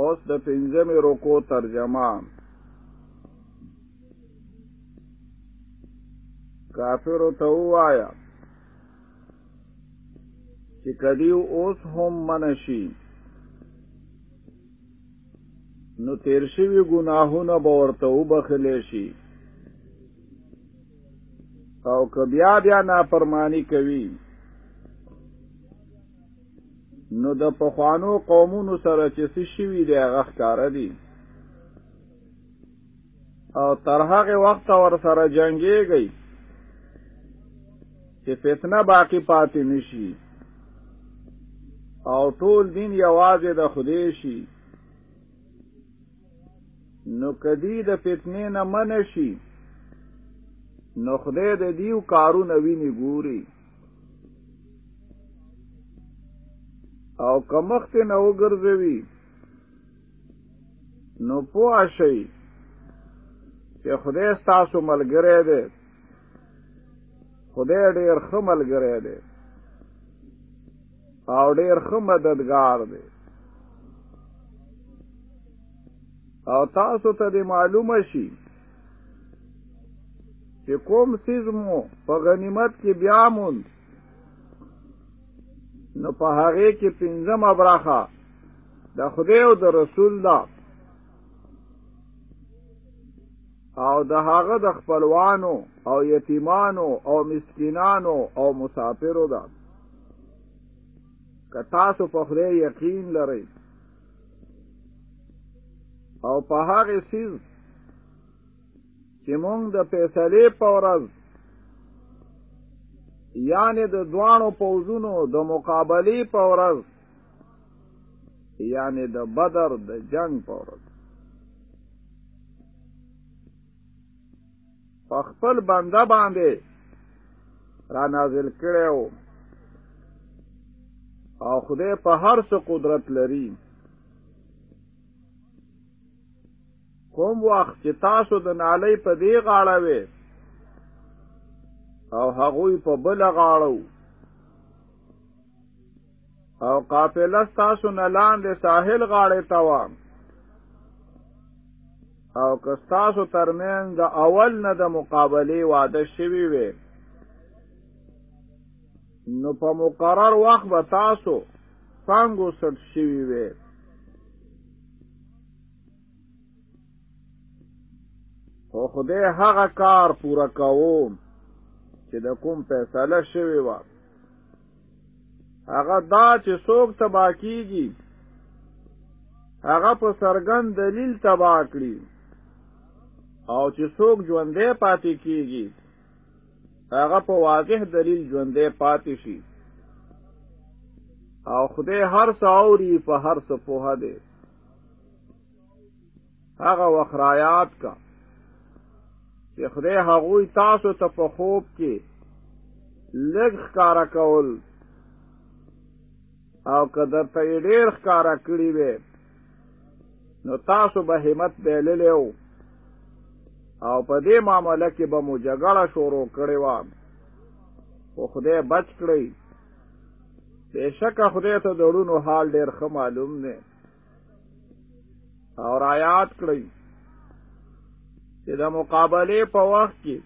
اوس د پنځمې رکو ترجمه کافرو ته وایا چې کدی اوس هم منشي نو تیر شوی ګناهونه به ورته وبخلې شي او که بیا بیا نافرمانی کوي نو د پخوانو قومونو سره چې څه شوي دی هغه ښکاره دي او تر هغه وخته ور سره جنګېږئ چې فتنه باقی پاتې نشي او ټول دین یوازې د خدای شي نو کدی د فتنې نه منشي نو خدای د دیو کارونه ویني ګوري او کمخت نه وګرځوي نو پوه شئ چې خدای ستاسو ملګری دی خدای ډېر ښه ملګری دی او ډېر ښه مددگار دی او تاسو ته دې معلومه شي چې کوم سیز مو په غنیمت کې بیا موند نو په هغې کې پنځم ابراخه د خدای او د رسول ده او د هغه د خپلوانو او یتیمانو او مسکینانو او مسافرو ده که تاسو په خدای یقین لرئ او په هغه سیز چې مونږ د فیصلې په ورځ یعنی د دوانو پوزونو د مقابلې په ورځ یعنی د بدر د جنگ په ورځ په خپل بنده باندې را نازل کړي او او خدای په هر څه قدرت لري کوم وخت چې تاسو د نالۍ په دی غاړه وي او هغوی په بل غاړو او قافله تاسو نه لاندې ساحل غاړې ته و او که تاسو ترمنځ د اول نه د مقابله واده شوی وي نو په مقرر وخت به تاسو څنګه سټ شوی وي خو خدای هغه کار پوره کوو چې د کوم فیصله شوی وي هغه دا چې څوک تبا کیږي هغه په سرګن دلیل تبا کړي او چې څوک ژوندې پاتې کیږي هغه په واضح دلیل ژوندې پاتې شي او خدای هر څه اوري په هر څه پوها دی هغه وخت را یاد کا چې خدای هغه تاسو ته په خوب کې لږ ښکارا کول او که درته یې ډېر ښکارا کړي وي نو تاسو به همت بایللی او او په دې معامله کې به مو جګړه شروع کړې وه خو خدای بچ کړئ بېشکه خدای ته د ړونو حال ډېر ښه معلوم دی او آیات کړی چې د مقابله په وخت کې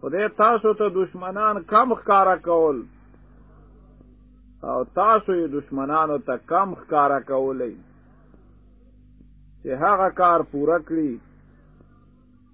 خدای تاسو ته دشمنان کم ښکارا کول او تاسو یې دشمنانو ته کم ښکارا کولای چې هغه کار پوره کړی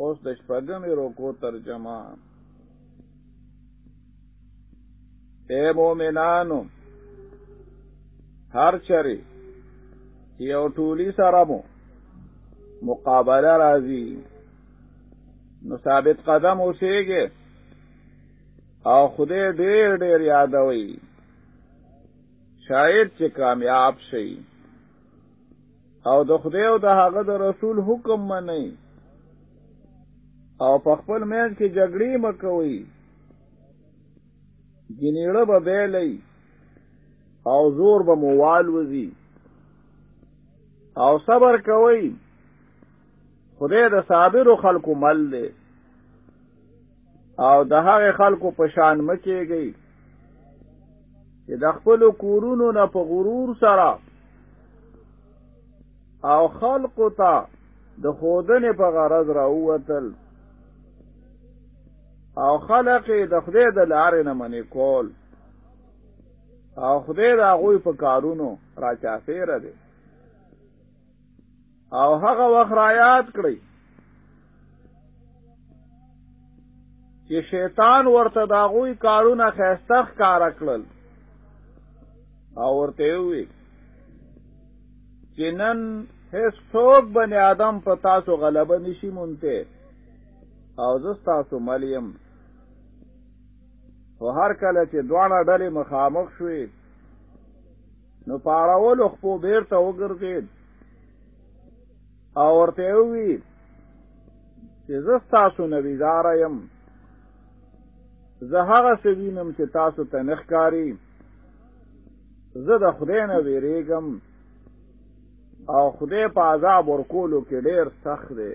اوس د شپږمې روکو ترجمه اے مومنانو هر چری چې یو ټولی سره مو مقابله راځي نو ثابت قدم اوسېږي او خدای ډېر ډېر یادوي شاید چې کامیاب شي او د خدای او د هغه د رسول حکم منئ او په خپل مېز کې جګړې مکوي جنیړه به بیلې او زور به موال وزي او صبر کوي خدای د صابر خلکو مل دی او د هغه خلکو په شان مکیږي چې د خپل کورونو نه په غرور سره او خلقو ته د خودنې په غرض راووتل او خلق د خدای د لارې نه منې کول او خدای د هغوی په کارونو راچافېره دی او هغه وخت را یاد کړئ چې شیطان ورته دا غوي کارونه خيسته ښکار کړل او ورته وی چې نن هیڅ څوک بنی آدم په تاسو غلبه نشي مونته او زه تاسو ملیم خو هر کله چې دواړه ډلې مخامخ شوې نو په اړولو خپو بیرته وګرځید او ورته وی چې زه ستاسو نه بیزاره یم زه هغه څه وینم چې تاسو ته نه ښکاري زه د خدای نه ویریږم او خدای په عذاب ورکولو کې ډېر سخت دی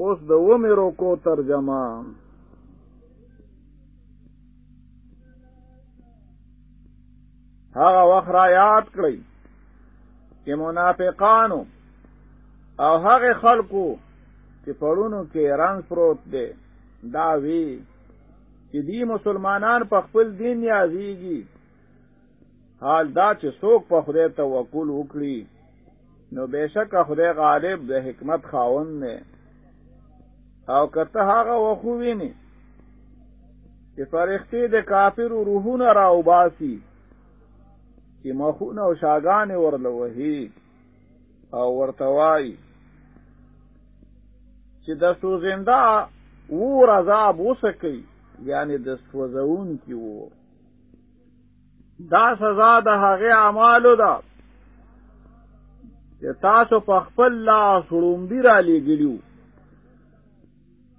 اوس د ومه روکو ترجمه هغه وخت را یاد کړئ چې منافقانو او هغه خلکو چې پړونو کې رنگ پروت دی دا وی چې دی مسلمانان په خپل دین یازيږي حال دا چې څوک په خدای توکل وکړي نو بشک خدای غالب د حکمت خاوند دی او کته هغه وخو ویني چې فرښتې د کافر روحونه را وباسي چې مخونه او شاګانې ورله وهي او ورته وایي چې د سوزنده وور عذاب وسکی یعنی د سوزون کی وور دا سزا د هغه اعمالو ده چې تاسو په خپل لاس وړومبي را لېږلیو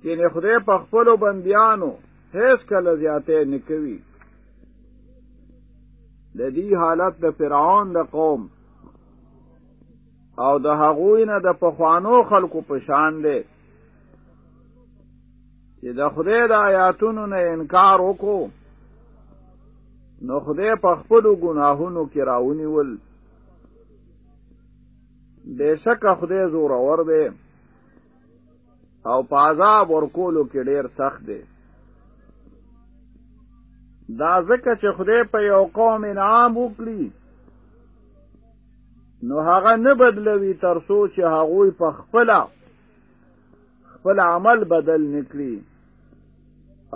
کینې خدای په خپلو بندیانو هیڅ کله زیاتی نه کوي د دې حالت د فرعون د قوم او د هغوی نه د پخوانو خلکو په شان دی چې د خدای د آیاتونو نه انکار وکړو نو خدای په خپل ګناهونو کې راونیول بشک خدای زور اور دی او په عذاب ورکولو کې ډیر سخت دی دا ځکه چې خدای په یو قوم انعام وکړي نو هغه نه بدلوي تر څو چې هغه په خپل خپل عمل بدل نکړي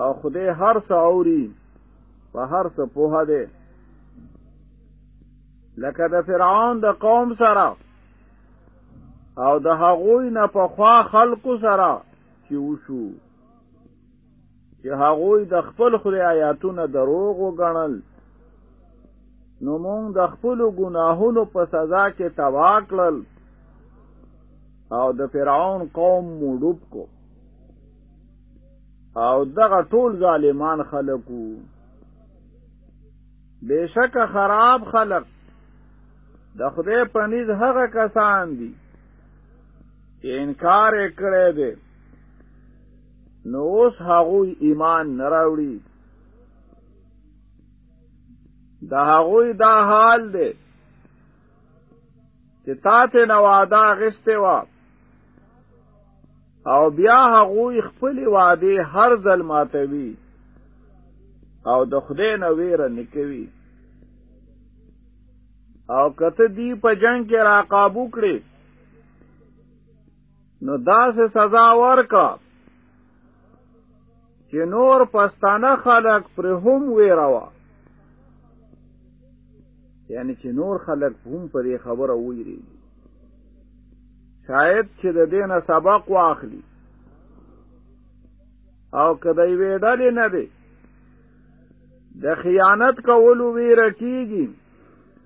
او خدای هر څه اوري په هر څه پوها دی لکه د فرعون د قوم سره او د هغوی نه په خوا خلکو سره چې وشو چې هغوی د خپل خدای آیاتونه دروغ وګڼل نو مونږ د خپل ګناهونو په سزا کې تبا کړل او د فرعون قوم مو ډوب کو او دغه ټول ظالمان خلقو بشک خراب خلق د خدای په نيز هغه کسان دي چې انکار یې کړی دی نو اوس هغوی ایمان نه راوړي د هغوی دا حال دی چې تا ته نه وعده اخیستې وه او بیا هغوی خپلې وعدې هر ځل ماتوي او د خدای نه ویره نه کوي او کته دی په جنگ کې راقابو کړي نو داسې سزا ورکا چې نور پښتانه خلک پر هم ویراوه یعنی چې نور خلک هم پر خبره ویری شاید چې د دینه سبق واخلي او کله وی ډلې نه دی د خیانت کولو ویره کیږي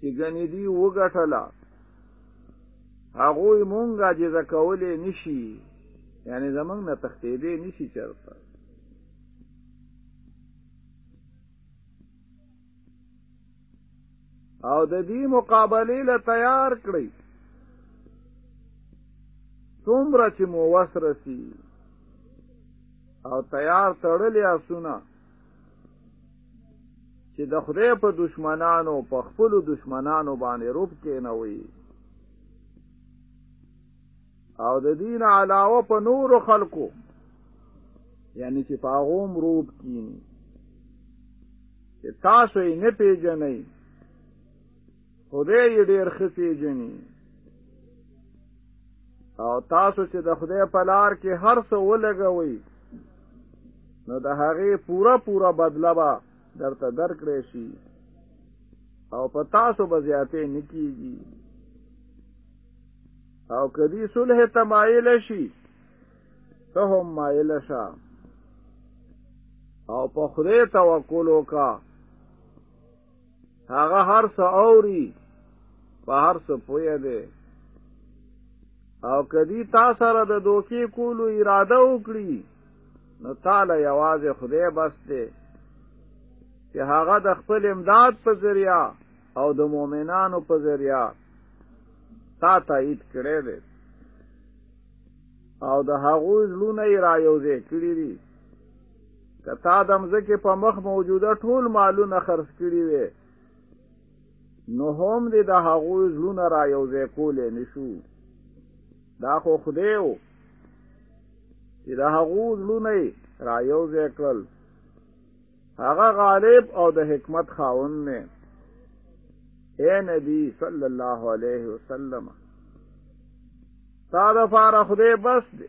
چې ګنې دی وګټله هغوی مونږ عاجزه کولی نشي یعنی زمونږ نه تختېدی نشي چرته او د دې مقابله له تیار کړی څومره چې مو وسرسي او تیار تړلې اسونه چې د خدای په دشمنانو په خپل دشمنانو باندې روب کینوي او د دین علاوه په نور خلکو یعنی چې په هغه روب کینی چې تاسو یې نه پیژنئ خدای یې ډېر ښه پېژني او تاسو چې د خدای په لار کې هر څه ولګوئ نو د هغې پوره پوره بدله به درته درکړی شي او په تاسو به زیاتې نه کیږي او که دې صلح ته مایل شي ته هم مایل شه او په خدای توکل وکړه هغه هر څه اوري په هر څه پوهه دی او کدی تا سره د دوکې کولو اراده وکړي نو تعالی یوازې خدای بس دی چې هغه د خپل امداد په ذریعہ او د مؤمنانو په ذریعہ تا تایید کړی دی او د هغوی زړونه یې را یوځای کړي دي که تا د مځکې په مخ موجوده ټول مالونه خرڅ کړي وي نو هم دې د هغوی زړونه را یو ځای کولی نه شو دا خو خدای و چې د هغو زړونه یې را یو ځای کړل هغه غالب او د حکمت خاوند دی اے نبی صلی الله علیه وسلم تا د فار خدای بس دی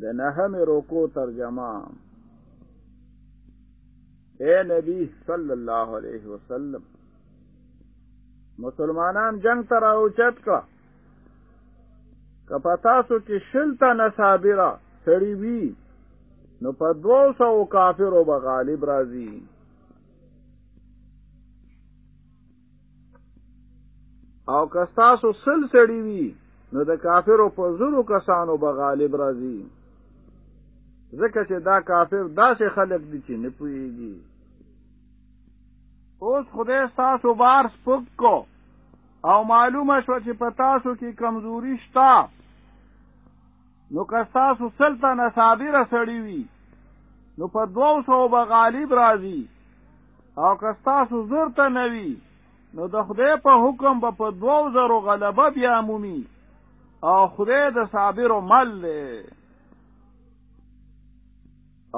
د نهمې روکو ترجمه اے نبی صلی الله علیه وسلم مسلمانان جنگ ته راوچت کړه که په تاسو کې شل تنه صابره سړي وي نو په دوو سوو کافرو به غالب راځي او که تاسو سل سړي وي نو د کافرو په زرو کسانو به غالب راځي ځکه چې دا کافر داسې خلق دي چې نه پوهېږي اوس خدای ستاسو بار سپک کو او معلومه شو چې په تاسو کې کمزوري شته نو که تاسو سلطنه صابره سړی وي نو په دوو سو به غالب راځي او که ستاسو زر ته نه وي نو د خدای په حکم به په دوو زرو غلبه بیا مومي او خدای د صابرو مل دی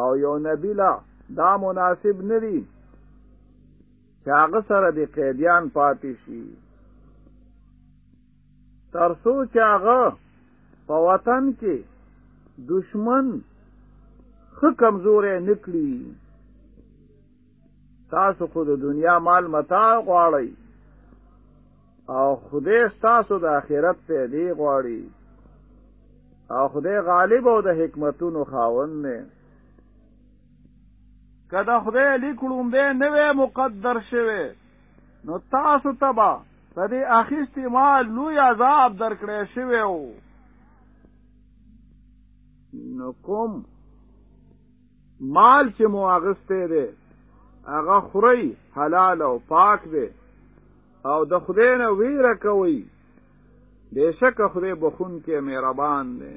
او یو نبی لا دا مناسب نه دی چې هغه سره د قیدیان پاتې شي تر څو چې هغه په وطن کې دشمن خ کمزورې نکړي تاسو خو د دنیا مال متاع غواړئ او خدای تاسو د آخرت پیدې غواړي او خدای غالب او د حکمتونو خاوند دی کدا خدای لیکلوم به نه مقدر شوه نو تاسو تبا په دې اخیستي مال لوی عذاب درکړی شوی وو نو کوم مال چې مو اغسته دی هغه خوري حلال او پاک دی او د خدای نه ویره کوي بشک خدای بخون کې مهربان دی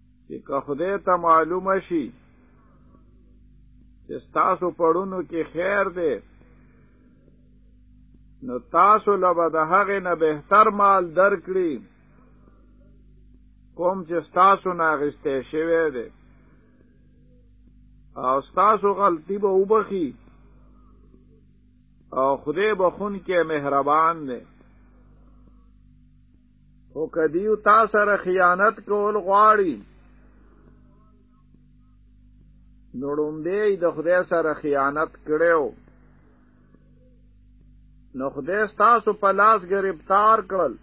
چې که خدای ته معلومه شي چې ستاسو پړونو کې خیر دی نو تاسو له به د هغې نه بهتر مال درکړي کوم چې ستاسو نه اخیستی شوی دی او ستاسو غلطي به وبخي او خدای بخون کې مهربان دی او کدیو تا سره خیانت کول غواړي نوړم به د خدای سره خیانت کړو نو خدای تاسو په لاس گرفتار کړل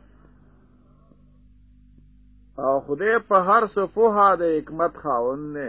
او خدای په هر څه په هاده حکمت خاوند نه